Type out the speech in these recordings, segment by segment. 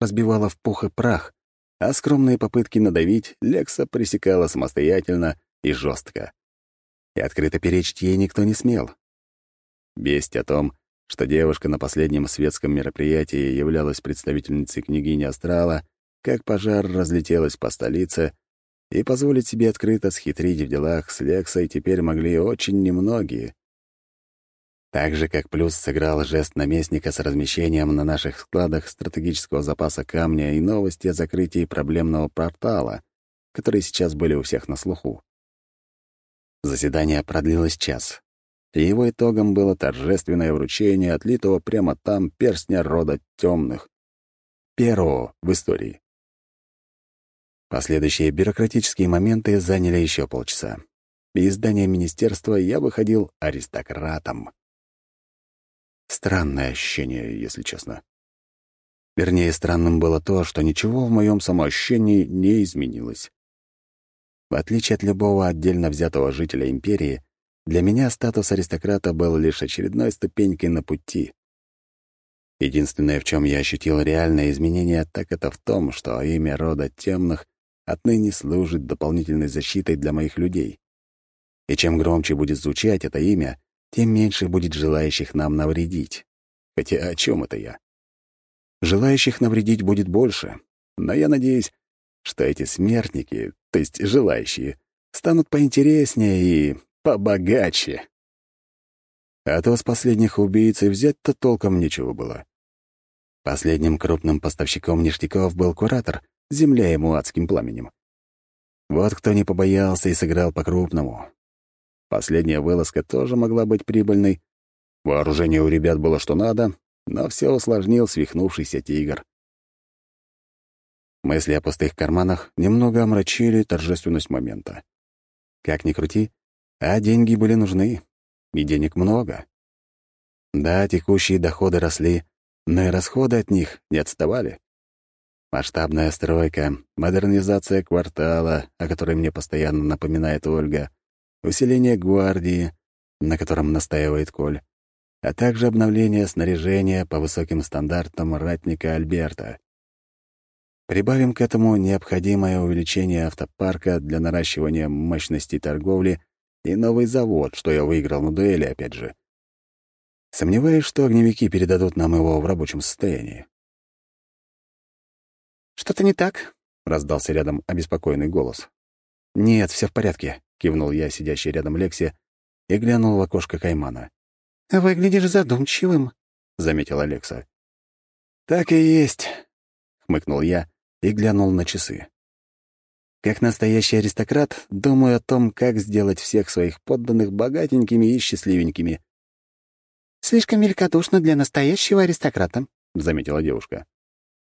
разбивала в пух и прах, а скромные попытки надавить Лекса пресекала самостоятельно и жестко. И открыто перечить ей никто не смел. Весть о том, что девушка на последнем светском мероприятии являлась представительницей княгини Астрала, как пожар разлетелась по столице, и позволить себе открыто схитрить в делах с Лексой теперь могли очень немногие. Так же, как плюс сыграл жест наместника с размещением на наших складах стратегического запаса камня и новости о закрытии проблемного портала, которые сейчас были у всех на слуху. Заседание продлилось час, и его итогом было торжественное вручение отлитого прямо там перстня рода темных, первого в истории. Последующие бюрократические моменты заняли еще полчаса. Из здания министерства я выходил аристократом. Странное ощущение, если честно. Вернее, странным было то, что ничего в моем самоощущении не изменилось. В отличие от любого отдельно взятого жителя империи, для меня статус аристократа был лишь очередной ступенькой на пути. Единственное, в чем я ощутил реальное изменение, так это в том, что имя рода темных отныне служит дополнительной защитой для моих людей. И чем громче будет звучать это имя, тем меньше будет желающих нам навредить. Хотя о чем это я? Желающих навредить будет больше, но я надеюсь, что эти смертники, то есть желающие, станут поинтереснее и побогаче. А то с последних убийц и взять-то толком нечего было. Последним крупным поставщиком ништяков был куратор, земля ему адским пламенем. Вот кто не побоялся и сыграл по-крупному. Последняя вылазка тоже могла быть прибыльной. Вооружение у ребят было что надо, но все усложнил свихнувшийся тигр. Мысли о пустых карманах немного омрачили торжественность момента. Как ни крути, а деньги были нужны, и денег много. Да, текущие доходы росли, но и расходы от них не отставали. Масштабная стройка, модернизация квартала, о которой мне постоянно напоминает Ольга, усиление гвардии, на котором настаивает Коль, а также обновление снаряжения по высоким стандартам ратника Альберта. Прибавим к этому необходимое увеличение автопарка для наращивания мощности торговли и новый завод, что я выиграл на дуэли, опять же. Сомневаюсь, что огневики передадут нам его в рабочем состоянии. «Что-то не так?» — раздался рядом обеспокоенный голос. «Нет, все в порядке», — кивнул я, сидящий рядом Лексе, и глянул в окошко Каймана. «Выглядишь задумчивым», — заметил Алекса. «Так и есть», — хмыкнул я и глянул на часы. Как настоящий аристократ, думаю о том, как сделать всех своих подданных богатенькими и счастливенькими. «Слишком великодушно для настоящего аристократа», — заметила девушка.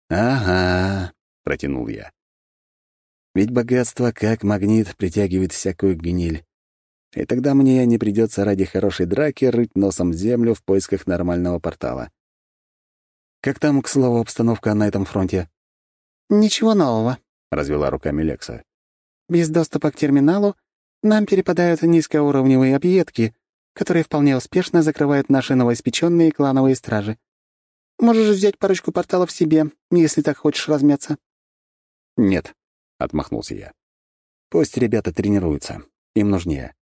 «Ага», — протянул я. «Ведь богатство, как магнит, притягивает всякую гниль. И тогда мне не придется ради хорошей драки рыть носом землю в поисках нормального портала. Как там, к слову, обстановка на этом фронте?» «Ничего нового», — развела руками Лекса. «Без доступа к терминалу нам перепадают низкоуровневые объедки, которые вполне успешно закрывают наши новоиспеченные клановые стражи. Можешь взять парочку порталов себе, если так хочешь размяться». «Нет», — отмахнулся я. «Пусть ребята тренируются. Им нужнее».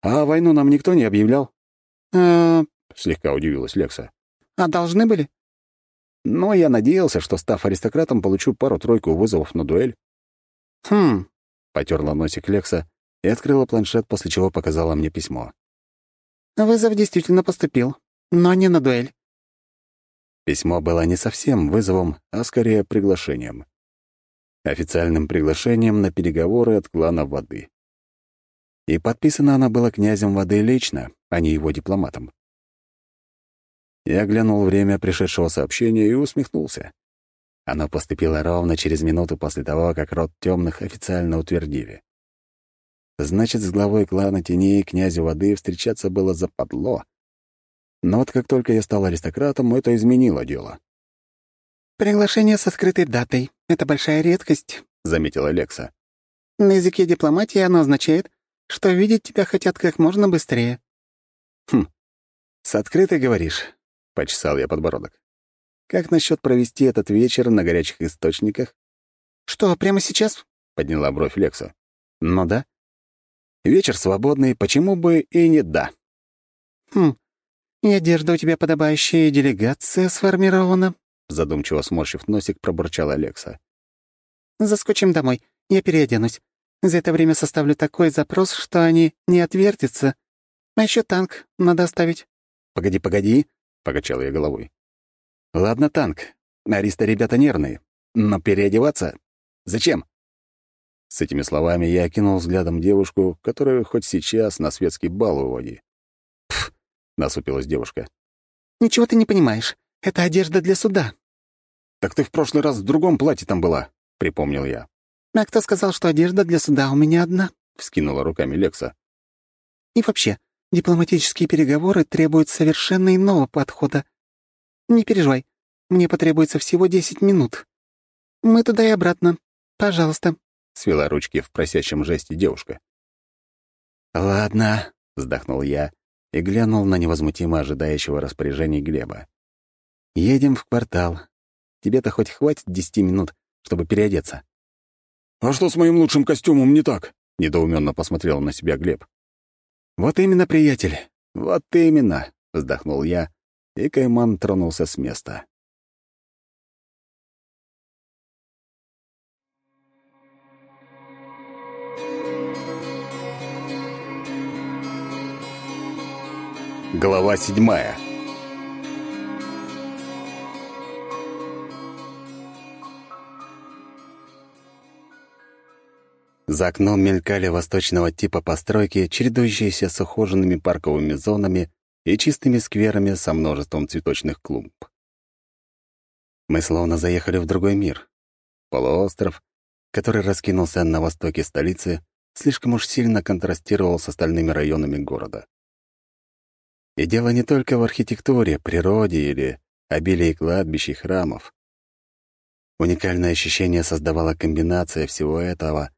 «А войну нам никто не объявлял?» «А...» — слегка удивилась Лекса. «А должны были?» Но я надеялся, что, став аристократом, получу пару-тройку вызовов на дуэль. «Хм...» — потерла носик Лекса и открыла планшет, после чего показала мне письмо. «Вызов действительно поступил, но не на дуэль». Письмо было не совсем вызовом, а скорее приглашением. Официальным приглашением на переговоры от клана Воды. И подписано оно было князем Воды лично, а не его дипломатом. Я глянул время пришедшего сообщения и усмехнулся. Оно поступило ровно через минуту после того, как род темных официально утвердили. Значит, с главой клана теней князю воды встречаться было западло. Но вот как только я стал аристократом, это изменило дело. «Приглашение с открытой датой — это большая редкость», — заметила Лекса. «На языке дипломатии оно означает, что видеть тебя хотят как можно быстрее». «Хм, с открытой говоришь?» — почесал я подбородок. Как насчет провести этот вечер на горячих источниках? «Что, прямо сейчас?» — подняла бровь Лекса. «Ну да. Вечер свободный, почему бы и не да?» «Хм, и одежда у тебя подобающая, и делегация сформирована», — задумчиво сморщив носик, пробурчала Алекса. «Заскочим домой, я переоденусь. За это время составлю такой запрос, что они не отвертятся. А еще танк надо оставить». «Погоди, погоди», — покачал я головой. «Ладно, танк. Ариста ребята нервные. Но переодеваться? Зачем?» С этими словами я окинул взглядом девушку, которую хоть сейчас на светский бал выводи. «Пф!» — насупилась девушка. «Ничего ты не понимаешь. Это одежда для суда». «Так ты в прошлый раз в другом платье там была», — припомнил я. «А кто сказал, что одежда для суда у меня одна?» — вскинула руками Лекса. «И вообще, дипломатические переговоры требуют совершенно иного подхода. Не переживай, мне потребуется всего десять минут. Мы туда и обратно. Пожалуйста». — свела ручки в просящем жесте девушка. «Ладно», — вздохнул я и глянул на невозмутимо ожидающего распоряжений Глеба. «Едем в квартал. Тебе-то хоть хватит десяти минут, чтобы переодеться». «А что с моим лучшим костюмом не так?» — недоуменно посмотрел на себя Глеб. «Вот именно, приятель, вот именно», — вздохнул я, и Кайман тронулся с места. Глава седьмая. За окном мелькали восточного типа постройки, чередующиеся с ухоженными парковыми зонами и чистыми скверами со множеством цветочных клумб. Мы словно заехали в другой мир. Полуостров, который раскинулся на востоке столицы, слишком уж сильно контрастировал с остальными районами города. И дело не только в архитектуре, природе или обилии кладбищ и храмов. Уникальное ощущение создавала комбинация всего этого,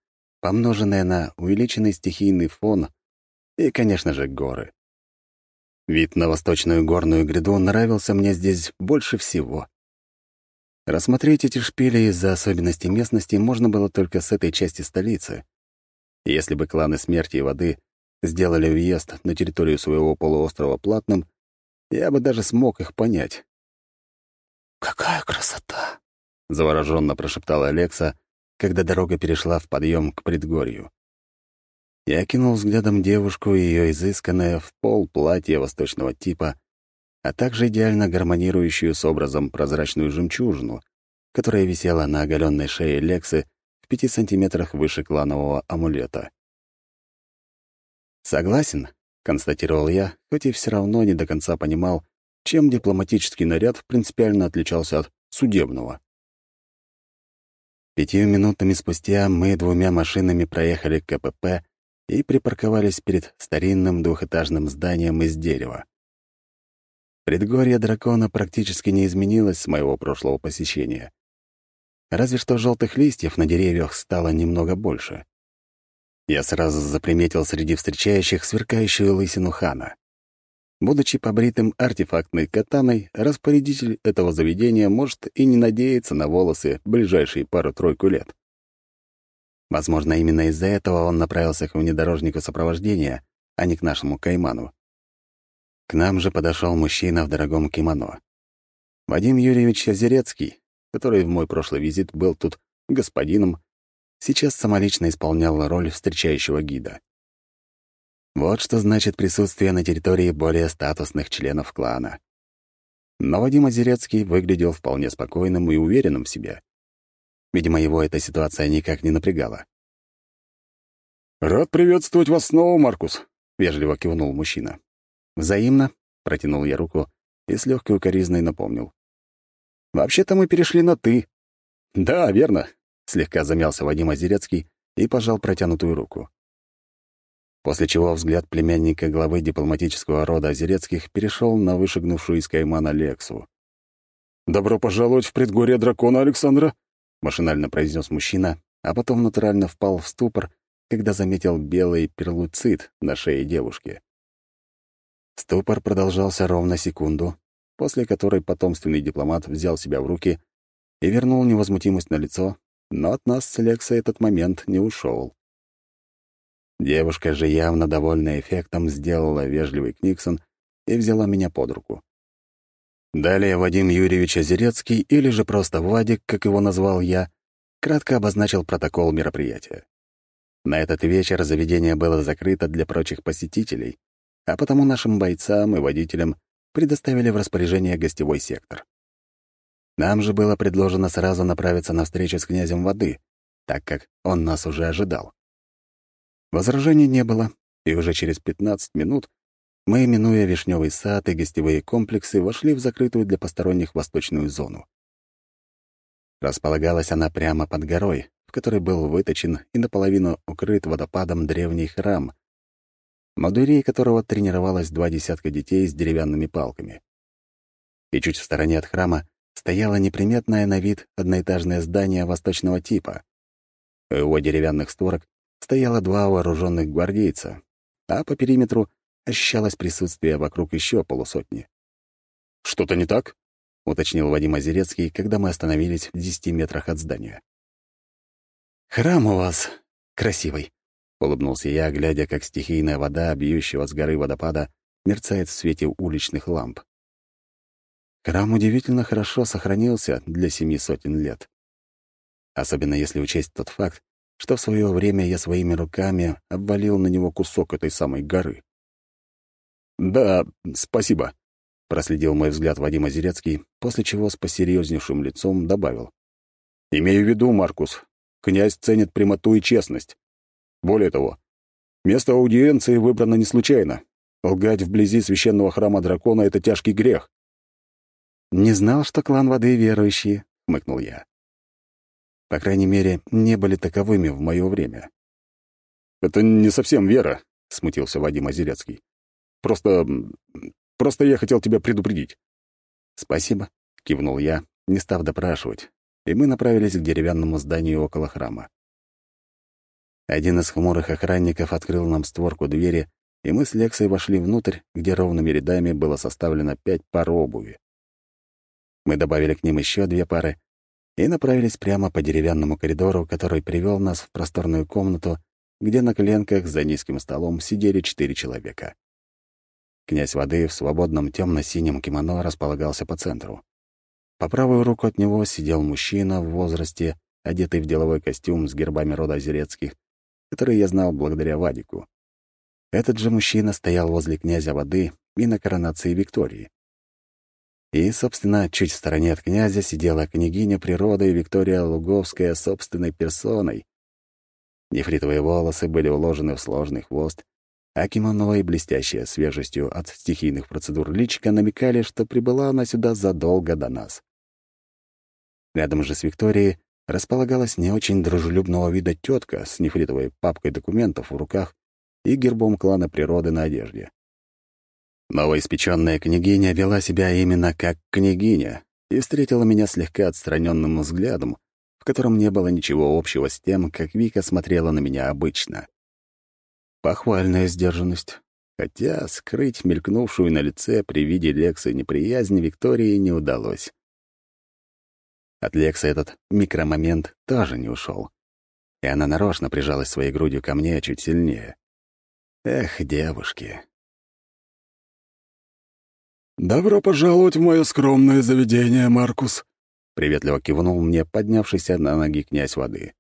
помноженная на увеличенный стихийный фон и, конечно же, горы. Вид на восточную горную гряду нравился мне здесь больше всего. Рассмотреть эти шпили из-за особенностей местности можно было только с этой части столицы. Если бы кланы смерти и воды сделали въезд на территорию своего полуострова платным, я бы даже смог их понять. «Какая красота!» — завороженно прошептала Алекса, когда дорога перешла в подъем к предгорью. Я кинул взглядом девушку и ее изысканное в пол платье восточного типа, а также идеально гармонирующую с образом прозрачную жемчужину, которая висела на оголенной шее Лексы в пяти сантиметрах выше кланового амулета. «Согласен», — констатировал я, хоть и все равно не до конца понимал, чем дипломатический наряд принципиально отличался от судебного. Пятью минутами спустя мы двумя машинами проехали к КПП и припарковались перед старинным двухэтажным зданием из дерева. Предгорье дракона практически не изменилось с моего прошлого посещения. Разве что желтых листьев на деревьях стало немного больше. Я сразу заприметил среди встречающих сверкающую лысину хана. Будучи побритым артефактной катаной, распорядитель этого заведения может и не надеяться на волосы ближайшие пару-тройку лет. Возможно, именно из-за этого он направился к внедорожнику сопровождения, а не к нашему кайману. К нам же подошел мужчина в дорогом кимоно. Вадим Юрьевич Озерецкий, который в мой прошлый визит был тут господином, сейчас самолично исполнял роль встречающего гида. Вот что значит присутствие на территории более статусных членов клана. Но Вадим Озерецкий выглядел вполне спокойным и уверенным в себе. Видимо, его эта ситуация никак не напрягала. «Рад приветствовать вас снова, Маркус», — вежливо кивнул мужчина. «Взаимно», — протянул я руку и с легкой укоризной напомнил. «Вообще-то мы перешли на «ты». «Да, верно», Слегка замялся Вадим Озерецкий и пожал протянутую руку. После чего взгляд племянника главы дипломатического рода Озерецких перешел на вышагнувшую из каймана Лексу. «Добро пожаловать в предгорье дракона Александра», — машинально произнес мужчина, а потом натурально впал в ступор, когда заметил белый перлуцит на шее девушки. Ступор продолжался ровно секунду, после которой потомственный дипломат взял себя в руки и вернул невозмутимость на лицо, но от нас с Лексой этот момент не ушел. Девушка же, явно довольная эффектом, сделала вежливый книксон и взяла меня под руку. Далее Вадим Юрьевич Озерецкий, или же просто Вадик, как его назвал я, кратко обозначил протокол мероприятия. На этот вечер заведение было закрыто для прочих посетителей, а потому нашим бойцам и водителям предоставили в распоряжение гостевой сектор. Нам же было предложено сразу направиться на встречу с князем воды, так как он нас уже ожидал. Возражений не было, и уже через 15 минут мы, минуя Вишневый сад и гостевые комплексы, вошли в закрытую для посторонних восточную зону. Располагалась она прямо под горой, в которой был выточен и наполовину укрыт водопадом древний храм, двери которого тренировалось два десятка детей с деревянными палками. И чуть в стороне от храма стояло неприметное на вид одноэтажное здание восточного типа. У его деревянных створок стояло два вооруженных гвардейца, а по периметру ощущалось присутствие вокруг еще полусотни. «Что-то не так?» — уточнил Вадим Озерецкий, когда мы остановились в десяти метрах от здания. «Храм у вас красивый», — улыбнулся я, глядя, как стихийная вода, бьющего с горы водопада, мерцает в свете уличных ламп. Храм удивительно хорошо сохранился для семи сотен лет. Особенно если учесть тот факт, что в свое время я своими руками обвалил на него кусок этой самой горы. «Да, спасибо», — проследил мой взгляд Вадим Озерецкий, после чего с посерьезнейшим лицом добавил. «Имею в виду, Маркус, князь ценит прямоту и честность. Более того, место аудиенции выбрано не случайно. Лгать вблизи священного храма дракона — это тяжкий грех». «Не знал, что клан воды верующие», — хмыкнул я. По крайней мере, не были таковыми в мое время. «Это не совсем вера», — смутился Вадим Озерецкий. «Просто... просто я хотел тебя предупредить». «Спасибо», — кивнул я, не став допрашивать, и мы направились к деревянному зданию около храма. Один из хмурых охранников открыл нам створку двери, и мы с Лексой вошли внутрь, где ровными рядами было составлено пять пар обуви. Мы добавили к ним еще две пары, и направились прямо по деревянному коридору, который привел нас в просторную комнату, где на коленках за низким столом сидели четыре человека. Князь воды в свободном темно-синем кимоно располагался по центру. По правую руку от него сидел мужчина в возрасте, одетый в деловой костюм с гербами рода Озерецких, который я знал благодаря Вадику. Этот же мужчина стоял возле князя воды и на коронации Виктории. И, собственно, чуть в стороне от князя сидела княгиня природы Виктория Луговская собственной персоной. Нефритовые волосы были уложены в сложный хвост, а кимоно и блестящая свежестью от стихийных процедур личика намекали, что прибыла она сюда задолго до нас. Рядом же с Викторией располагалась не очень дружелюбного вида тетка с нефритовой папкой документов в руках и гербом клана природы на одежде. Новоиспеченная княгиня вела себя именно как княгиня и встретила меня слегка отстраненным взглядом, в котором не было ничего общего с тем, как Вика смотрела на меня обычно. Похвальная сдержанность. Хотя скрыть мелькнувшую на лице при виде Лекса неприязнь Виктории не удалось. От Лекса этот микромомент тоже не ушел, и она нарочно прижалась своей грудью ко мне чуть сильнее. Эх, девушки, «Добро пожаловать в мое скромное заведение, Маркус», — приветливо кивнул мне поднявшийся на ноги князь воды.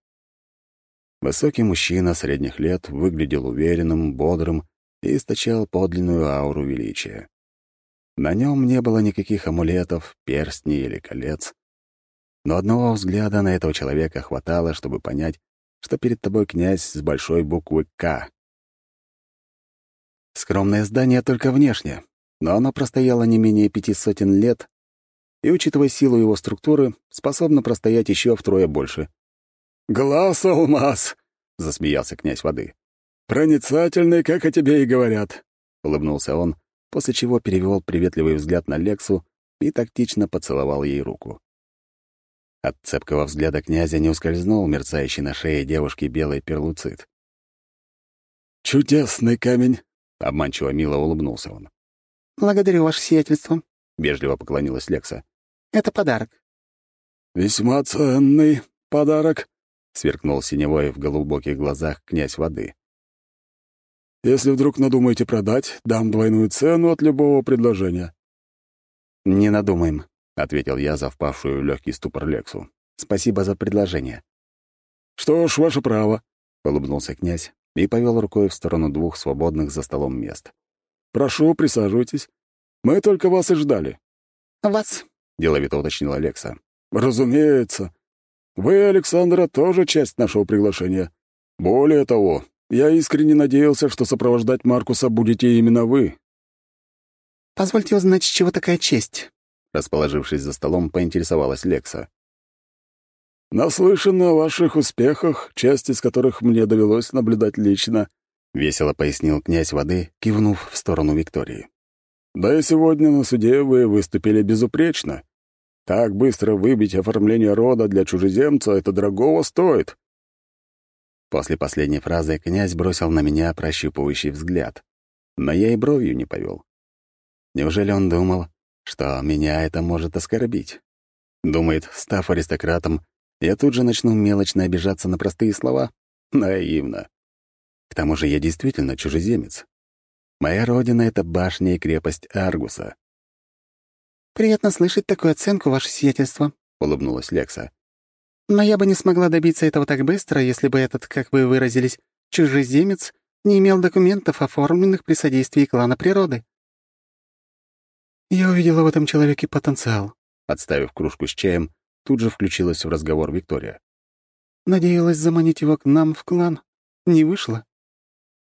Высокий мужчина средних лет выглядел уверенным, бодрым и источал подлинную ауру величия. На нем не было никаких амулетов, перстней или колец. Но одного взгляда на этого человека хватало, чтобы понять, что перед тобой князь с большой буквы «К». Скромное здание только внешне, но оно простояло не менее пяти сотен лет и, учитывая силу его структуры, способно простоять еще втрое больше. «Глаз алмаз!» — засмеялся князь воды. «Проницательный, как о тебе и говорят», — улыбнулся он, после чего перевел приветливый взгляд на Лексу и тактично поцеловал ей руку. От цепкого взгляда князя не ускользнул мерцающий на шее девушки белый перлуцит. «Чудесный камень!» — обманчиво мило улыбнулся он. «Благодарю, ваше сиятельство», — вежливо поклонилась Лекса. «Это подарок». «Весьма ценный подарок», — сверкнул синевой в глубоких глазах князь воды. «Если вдруг надумаете продать, дам двойную цену от любого предложения». «Не надумаем», — ответил я за впавшую в легкий ступор Лексу. «Спасибо за предложение». «Что ж, ваше право», — улыбнулся князь и повел рукой в сторону двух свободных за столом мест. «Прошу, присаживайтесь. Мы только вас и ждали». «Вас?» — деловито уточнила Лекса. «Разумеется. Вы, Александра, тоже часть нашего приглашения. Более того, я искренне надеялся, что сопровождать Маркуса будете именно вы». «Позвольте узнать, с чего такая честь?» Расположившись за столом, поинтересовалась Лекса. «Наслышан о ваших успехах, часть из которых мне довелось наблюдать лично», — весело пояснил князь воды, кивнув в сторону Виктории. «Да и сегодня на суде вы выступили безупречно. Так быстро выбить оформление рода для чужеземца — это дорогого стоит». После последней фразы князь бросил на меня прощупывающий взгляд, но я и бровью не повел. Неужели он думал, что меня это может оскорбить? Думает, став аристократом, я тут же начну мелочно обижаться на простые слова? Наивно. К тому же я действительно чужеземец. Моя родина — это башня и крепость Аргуса. «Приятно слышать такую оценку, ваше сиятельство», — улыбнулась Лекса. «Но я бы не смогла добиться этого так быстро, если бы этот, как вы выразились, чужеземец не имел документов, оформленных при содействии клана природы». «Я увидела в этом человеке потенциал», — отставив кружку с чаем, тут же включилась в разговор Виктория. «Надеялась заманить его к нам в клан. Не вышло».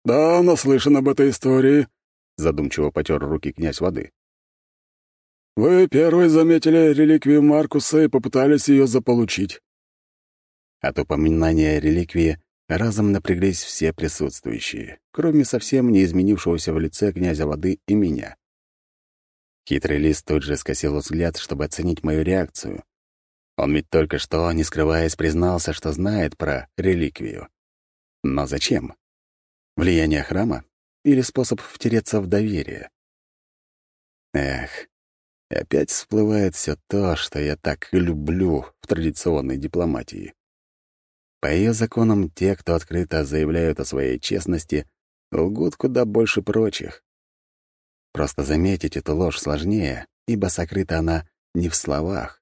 «Да, наслышан об этой истории», — задумчиво потер руки князь воды. Вы первые заметили реликвию Маркуса и попытались ее заполучить. От упоминания реликвии разом напряглись все присутствующие, кроме совсем не изменившегося в лице князя воды и меня. Хитрый лист тут же скосил взгляд, чтобы оценить мою реакцию. Он ведь только что, не скрываясь, признался, что знает про реликвию. Но зачем? Влияние храма или способ втереться в доверие? Эх, опять всплывает все то, что я так люблю в традиционной дипломатии. По ее законам, те, кто открыто заявляют о своей честности, лгут куда больше прочих. Просто заметить эту ложь сложнее, ибо сокрыта она не в словах.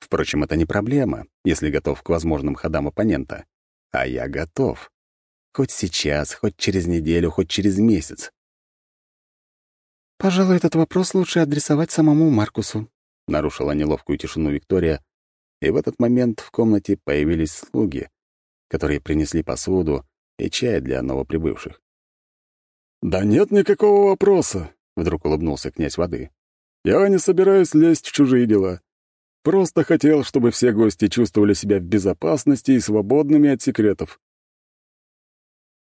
Впрочем, это не проблема, если готов к возможным ходам оппонента. А я готов. Хоть сейчас, хоть через неделю, хоть через месяц. «Пожалуй, этот вопрос лучше адресовать самому Маркусу», — нарушила неловкую тишину Виктория, и в этот момент в комнате появились слуги, которые принесли посуду и чай для новоприбывших. «Да нет никакого вопроса», — вдруг улыбнулся князь воды. «Я не собираюсь лезть в чужие дела. Просто хотел, чтобы все гости чувствовали себя в безопасности и свободными от секретов».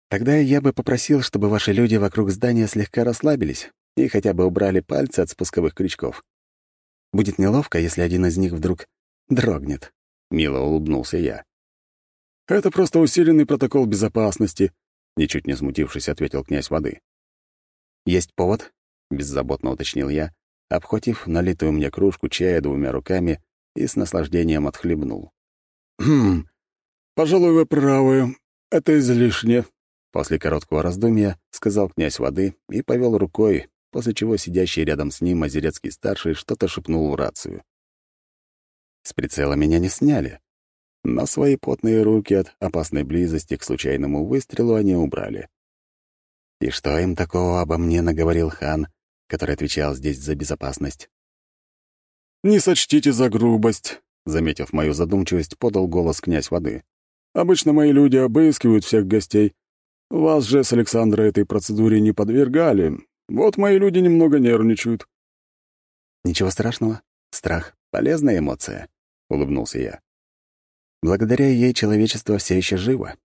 «Тогда я бы попросил, чтобы ваши люди вокруг здания слегка расслабились, и хотя бы убрали пальцы от спусковых крючков. Будет неловко, если один из них вдруг дрогнет. Мило улыбнулся я. «Это просто усиленный протокол безопасности», — ничуть не смутившись, ответил князь воды. «Есть повод?» — беззаботно уточнил я, обхватив налитую мне кружку чая двумя руками и с наслаждением отхлебнул. «Хм, пожалуй, вы правы. Это излишне», — после короткого раздумья сказал князь воды и повел рукой, после чего сидящий рядом с ним Озерецкий-старший что-то шепнул в рацию. С прицела меня не сняли, но свои потные руки от опасной близости к случайному выстрелу они убрали. И что им такого обо мне наговорил хан, который отвечал здесь за безопасность? «Не сочтите за грубость», — заметив мою задумчивость, подал голос князь воды. «Обычно мои люди обыскивают всех гостей. Вас же с Александра этой процедуре не подвергали, вот мои люди немного нервничают». «Ничего страшного. Страх — полезная эмоция», — улыбнулся я. «Благодаря ей человечество все еще живо».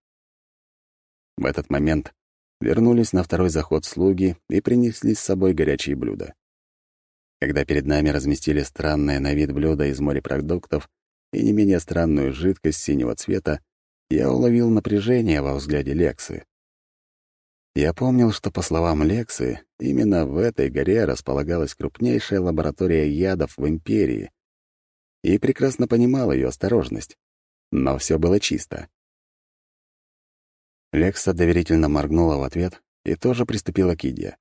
В этот момент вернулись на второй заход слуги и принесли с собой горячие блюда. Когда перед нами разместили странное на вид блюдо из морепродуктов и не менее странную жидкость синего цвета, я уловил напряжение во взгляде Лексы. Я помнил, что, по словам Лексы, именно в этой горе располагалась крупнейшая лаборатория ядов в Империи, и прекрасно понимал ее осторожность. Но все было чисто. Лекса доверительно моргнула в ответ и тоже приступила к еде.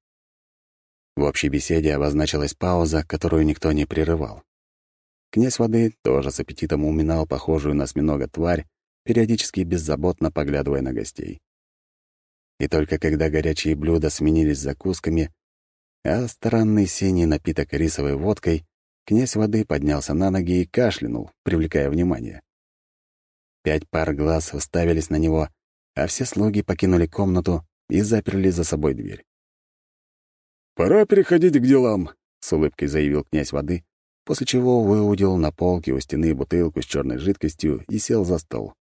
В общей беседе обозначилась пауза, которую никто не прерывал. Князь воды тоже с аппетитом уминал похожую на осьминога тварь, периодически беззаботно поглядывая на гостей. И только когда горячие блюда сменились закусками, а странный синий напиток рисовой водкой, князь воды поднялся на ноги и кашлянул, привлекая внимание. Пять пар глаз уставились на него, а все слуги покинули комнату и заперли за собой дверь. «Пора переходить к делам», — с улыбкой заявил князь воды, после чего выудил на полке у стены бутылку с черной жидкостью и сел за стол.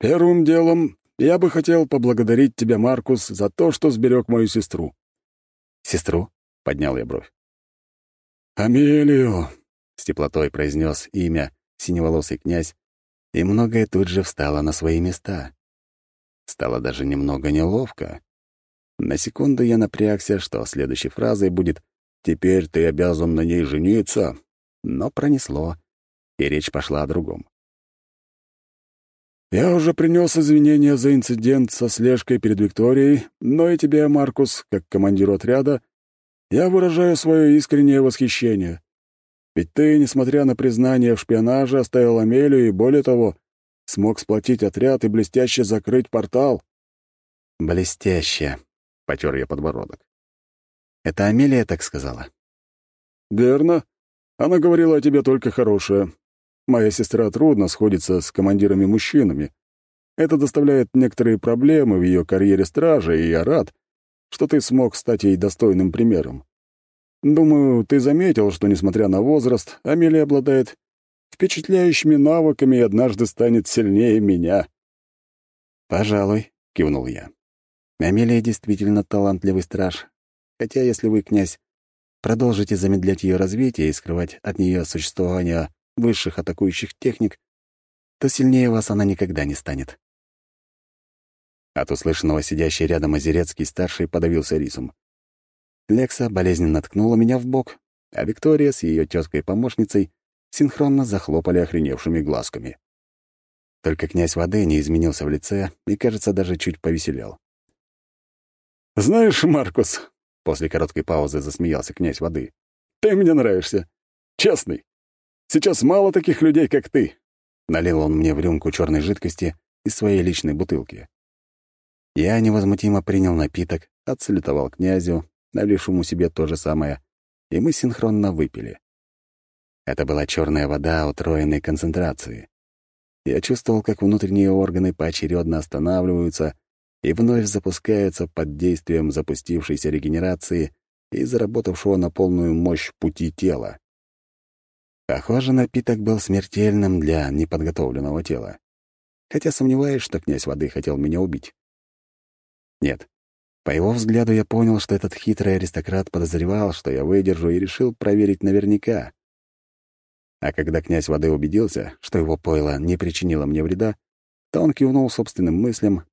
«Первым делом я бы хотел поблагодарить тебя, Маркус, за то, что сберег мою сестру». «Сестру?» — поднял я бровь. «Амелию», — с теплотой произнес имя синеволосый князь, и многое тут же встало на свои места. Стало даже немного неловко. На секунду я напрягся, что следующей фразой будет «Теперь ты обязан на ней жениться», но пронесло, и речь пошла о другом. «Я уже принес извинения за инцидент со слежкой перед Викторией, но и тебе, Маркус, как командиру отряда, я выражаю свое искреннее восхищение. Ведь ты, несмотря на признание в шпионаже, оставил Амелию и, более того, смог сплотить отряд и блестяще закрыть портал». «Блестяще», — потер я подбородок. «Это Амелия так сказала?» «Верно. Она говорила о тебе только хорошее. Моя сестра трудно сходится с командирами-мужчинами. Это доставляет некоторые проблемы в ее карьере стража, и я рад, что ты смог стать ей достойным примером. Думаю, ты заметил, что, несмотря на возраст, Амелия обладает впечатляющими навыками и однажды станет сильнее меня». «Пожалуй», — кивнул я. «Амелия действительно талантливый страж. Хотя, если вы, князь, продолжите замедлять ее развитие и скрывать от нее существование высших атакующих техник, то сильнее вас она никогда не станет». От услышанного сидящий рядом Озерецкий-старший подавился рисом. Лекса болезненно ткнула меня в бок, а Виктория с ее тёткой-помощницей синхронно захлопали охреневшими глазками. Только князь воды не изменился в лице и, кажется, даже чуть повеселел. «Знаешь, Маркус», — после короткой паузы засмеялся князь воды, «ты мне нравишься. Честный. Сейчас мало таких людей, как ты». Налил он мне в рюмку черной жидкости из своей личной бутылки. Я невозмутимо принял напиток, отсалютовал князю, налившему себе то же самое, и мы синхронно выпили. Это была черная вода утроенной концентрации. Я чувствовал, как внутренние органы поочередно останавливаются и вновь запускаются под действием запустившейся регенерации и заработавшего на полную мощь пути тела. Похоже, напиток был смертельным для неподготовленного тела. Хотя сомневаюсь, что князь воды хотел меня убить. Нет. По его взгляду я понял, что этот хитрый аристократ подозревал, что я выдержу, и решил проверить наверняка. А когда князь воды убедился, что его пойло не причинило мне вреда, то он кивнул собственным мыслям